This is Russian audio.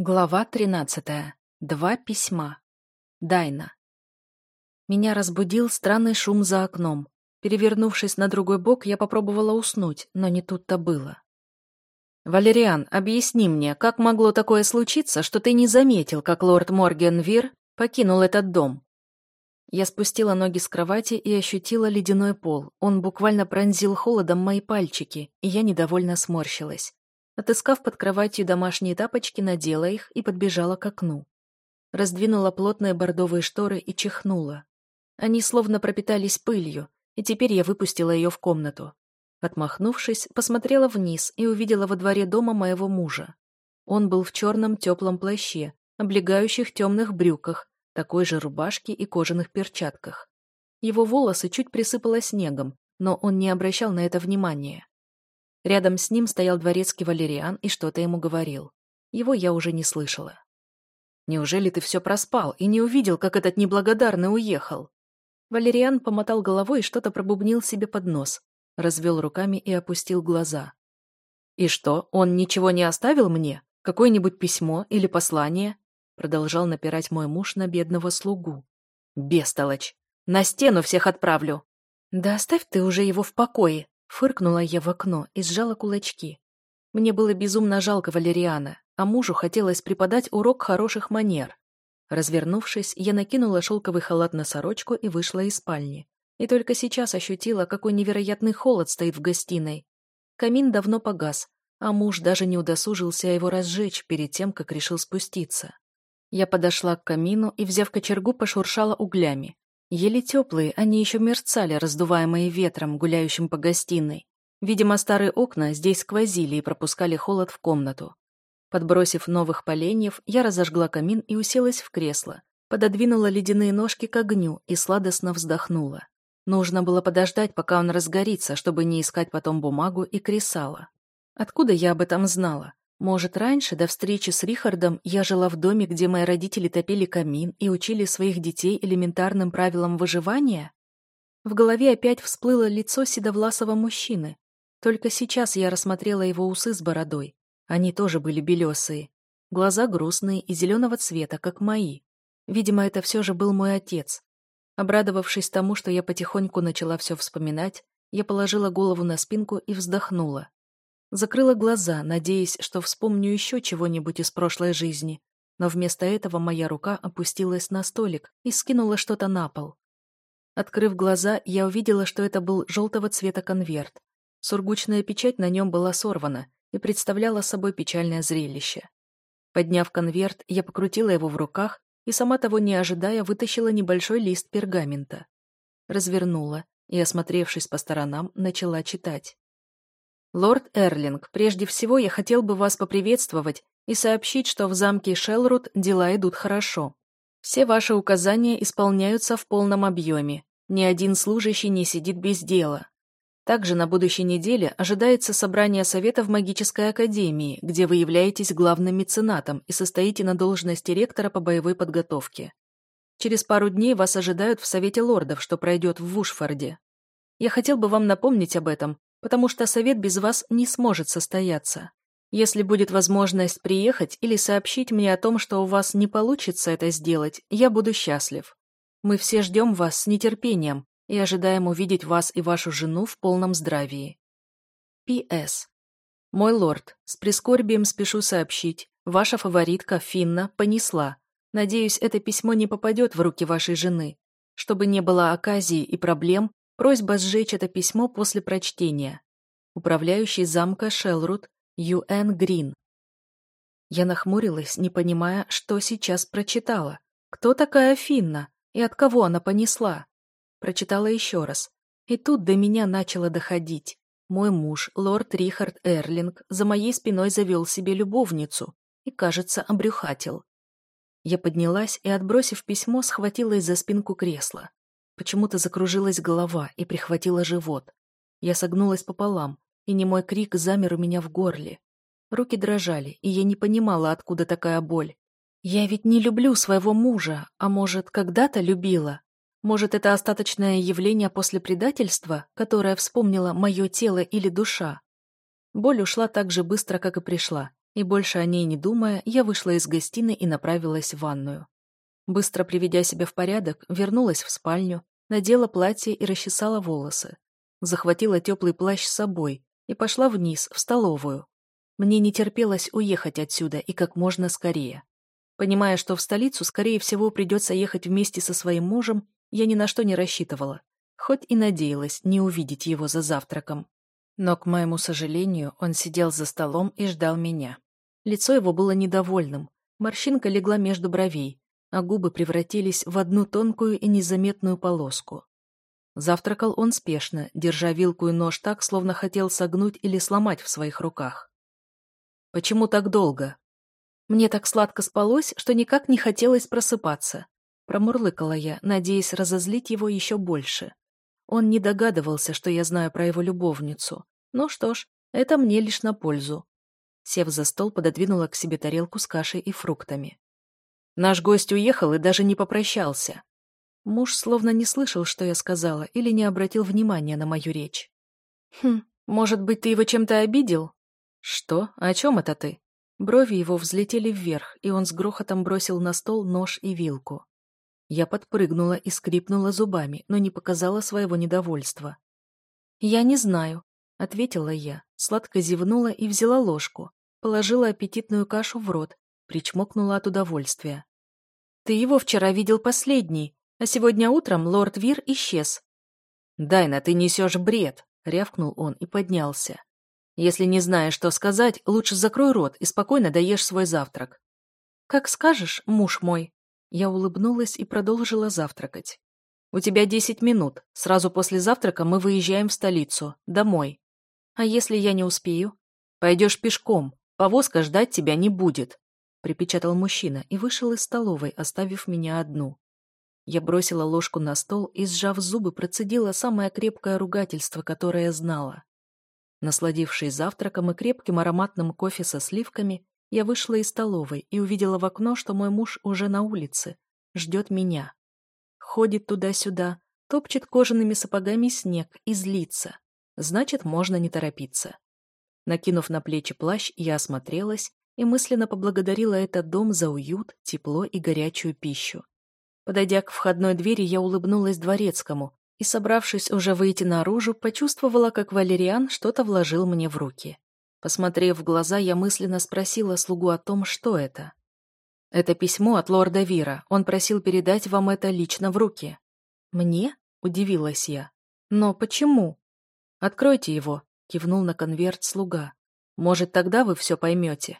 Глава 13. Два письма. Дайна. Меня разбудил странный шум за окном. Перевернувшись на другой бок, я попробовала уснуть, но не тут-то было. «Валериан, объясни мне, как могло такое случиться, что ты не заметил, как лорд Моргенвир покинул этот дом?» Я спустила ноги с кровати и ощутила ледяной пол. Он буквально пронзил холодом мои пальчики, и я недовольно сморщилась. Отыскав под кроватью домашние тапочки, надела их и подбежала к окну. Раздвинула плотные бордовые шторы и чихнула. Они словно пропитались пылью, и теперь я выпустила ее в комнату. Отмахнувшись, посмотрела вниз и увидела во дворе дома моего мужа. Он был в черном теплом плаще, облегающих темных брюках, такой же рубашке и кожаных перчатках. Его волосы чуть присыпало снегом, но он не обращал на это внимания. Рядом с ним стоял дворецкий Валериан и что-то ему говорил. Его я уже не слышала. «Неужели ты все проспал и не увидел, как этот неблагодарный уехал?» Валериан помотал головой и что-то пробубнил себе под нос, развел руками и опустил глаза. «И что, он ничего не оставил мне? Какое-нибудь письмо или послание?» Продолжал напирать мой муж на бедного слугу. «Бестолочь! На стену всех отправлю!» «Да оставь ты уже его в покое!» Фыркнула я в окно и сжала кулачки. Мне было безумно жалко Валериана, а мужу хотелось преподать урок хороших манер. Развернувшись, я накинула шелковый халат на сорочку и вышла из спальни. И только сейчас ощутила, какой невероятный холод стоит в гостиной. Камин давно погас, а муж даже не удосужился его разжечь перед тем, как решил спуститься. Я подошла к камину и, взяв кочергу, пошуршала углями. Еле теплые, они еще мерцали, раздуваемые ветром, гуляющим по гостиной. Видимо, старые окна здесь сквозили и пропускали холод в комнату. Подбросив новых поленьев, я разожгла камин и уселась в кресло, пододвинула ледяные ножки к огню и сладостно вздохнула. Нужно было подождать, пока он разгорится, чтобы не искать потом бумагу и кресало. Откуда я об этом знала? Может, раньше, до встречи с Рихардом, я жила в доме, где мои родители топили камин и учили своих детей элементарным правилам выживания? В голове опять всплыло лицо седовласого мужчины. Только сейчас я рассмотрела его усы с бородой. Они тоже были белесые. Глаза грустные и зеленого цвета, как мои. Видимо, это все же был мой отец. Обрадовавшись тому, что я потихоньку начала все вспоминать, я положила голову на спинку и вздохнула. Закрыла глаза, надеясь, что вспомню еще чего-нибудь из прошлой жизни, но вместо этого моя рука опустилась на столик и скинула что-то на пол. Открыв глаза, я увидела, что это был желтого цвета конверт. Сургучная печать на нем была сорвана и представляла собой печальное зрелище. Подняв конверт, я покрутила его в руках и, сама того не ожидая, вытащила небольшой лист пергамента. Развернула и, осмотревшись по сторонам, начала читать. «Лорд Эрлинг, прежде всего я хотел бы вас поприветствовать и сообщить, что в замке Шелрут дела идут хорошо. Все ваши указания исполняются в полном объеме. Ни один служащий не сидит без дела. Также на будущей неделе ожидается собрание Совета в Магической Академии, где вы являетесь главным меценатом и состоите на должности ректора по боевой подготовке. Через пару дней вас ожидают в Совете Лордов, что пройдет в Вушфорде. Я хотел бы вам напомнить об этом, потому что совет без вас не сможет состояться. Если будет возможность приехать или сообщить мне о том, что у вас не получится это сделать, я буду счастлив. Мы все ждем вас с нетерпением и ожидаем увидеть вас и вашу жену в полном здравии. П.С. Мой лорд, с прискорбием спешу сообщить, ваша фаворитка Финна понесла. Надеюсь, это письмо не попадет в руки вашей жены. Чтобы не было оказии и проблем, Просьба сжечь это письмо после прочтения. Управляющий замка Шелрут Ю.Н. Грин. Я нахмурилась, не понимая, что сейчас прочитала. Кто такая Финна и от кого она понесла? Прочитала еще раз. И тут до меня начало доходить. Мой муж, лорд Рихард Эрлинг, за моей спиной завел себе любовницу и, кажется, обрюхатил. Я поднялась и, отбросив письмо, схватилась за спинку кресла. Почему-то закружилась голова и прихватила живот. Я согнулась пополам, и немой крик замер у меня в горле. Руки дрожали, и я не понимала, откуда такая боль. Я ведь не люблю своего мужа, а может, когда-то любила. Может, это остаточное явление после предательства, которое вспомнило мое тело или душа. Боль ушла так же быстро, как и пришла, И больше о ней не думая, я вышла из гостиной и направилась в ванную. Быстро приведя себя в порядок, вернулась в спальню, надела платье и расчесала волосы. Захватила теплый плащ с собой и пошла вниз, в столовую. Мне не терпелось уехать отсюда и как можно скорее. Понимая, что в столицу, скорее всего, придется ехать вместе со своим мужем, я ни на что не рассчитывала, хоть и надеялась не увидеть его за завтраком. Но, к моему сожалению, он сидел за столом и ждал меня. Лицо его было недовольным, морщинка легла между бровей, а губы превратились в одну тонкую и незаметную полоску. Завтракал он спешно, держа вилку и нож так, словно хотел согнуть или сломать в своих руках. «Почему так долго?» Мне так сладко спалось, что никак не хотелось просыпаться. Промурлыкала я, надеясь разозлить его еще больше. Он не догадывался, что я знаю про его любовницу. Ну что ж, это мне лишь на пользу. Сев за стол, пододвинула к себе тарелку с кашей и фруктами. Наш гость уехал и даже не попрощался. Муж словно не слышал, что я сказала, или не обратил внимания на мою речь. «Хм, может быть, ты его чем-то обидел?» «Что? О чем это ты?» Брови его взлетели вверх, и он с грохотом бросил на стол нож и вилку. Я подпрыгнула и скрипнула зубами, но не показала своего недовольства. «Я не знаю», — ответила я, сладко зевнула и взяла ложку, положила аппетитную кашу в рот, причмокнула от удовольствия. «Ты его вчера видел последний, а сегодня утром лорд Вир исчез». «Дайна, ты несешь бред», — рявкнул он и поднялся. Если не знаешь, что сказать, лучше закрой рот и спокойно доешь свой завтрак. Как скажешь, муж мой. Я улыбнулась и продолжила завтракать. У тебя десять минут. Сразу после завтрака мы выезжаем в столицу, домой. А если я не успею? Пойдешь пешком. Повозка ждать тебя не будет. Припечатал мужчина и вышел из столовой, оставив меня одну. Я бросила ложку на стол и, сжав зубы, процедила самое крепкое ругательство, которое знала. Насладившись завтраком и крепким ароматным кофе со сливками, я вышла из столовой и увидела в окно, что мой муж уже на улице, ждет меня. Ходит туда-сюда, топчет кожаными сапогами снег и злится. Значит, можно не торопиться. Накинув на плечи плащ, я осмотрелась и мысленно поблагодарила этот дом за уют, тепло и горячую пищу. Подойдя к входной двери, я улыбнулась дворецкому, и, собравшись уже выйти наружу, почувствовала, как Валериан что-то вложил мне в руки. Посмотрев в глаза, я мысленно спросила слугу о том, что это. «Это письмо от лорда Вира. Он просил передать вам это лично в руки». «Мне?» — удивилась я. «Но почему?» «Откройте его», — кивнул на конверт слуга. «Может, тогда вы все поймете».